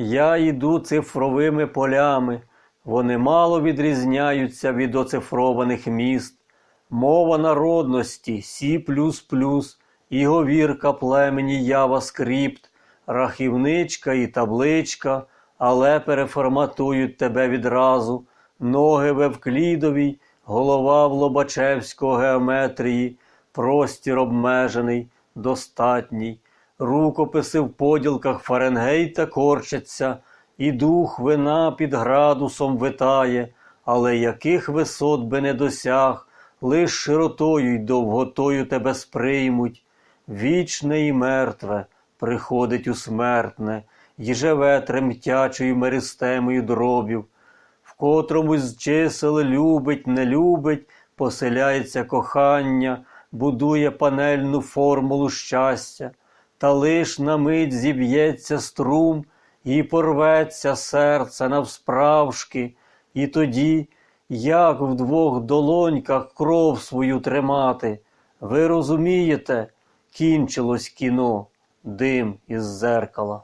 Я йду цифровими полями, вони мало відрізняються від оцифрованих міст. Мова народності Сі і говірка племені Яваскрипт, рахівничка і табличка, але переформатують тебе відразу, ноги в Евклідовій, голова в Лобачевського геометрії, простір обмежений, достатній, рукописи в поділках Фаренгейта корчаться, і дух вина під градусом витає, але яких висот би не досяг, лиш широтою й довготою тебе сприймуть. Вічне і мертве приходить у смертне, й живе тремтячою меристемою дробів, в котрому з чисел любить, не любить, поселяється кохання, будує панельну формулу щастя, та лиш на мить зіб'ється струм і порветься серце навсправшки, і тоді, як в двох долоньках кров свою тримати, ви розумієте, кінчилось кіно, дим із зеркала.